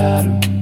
ladder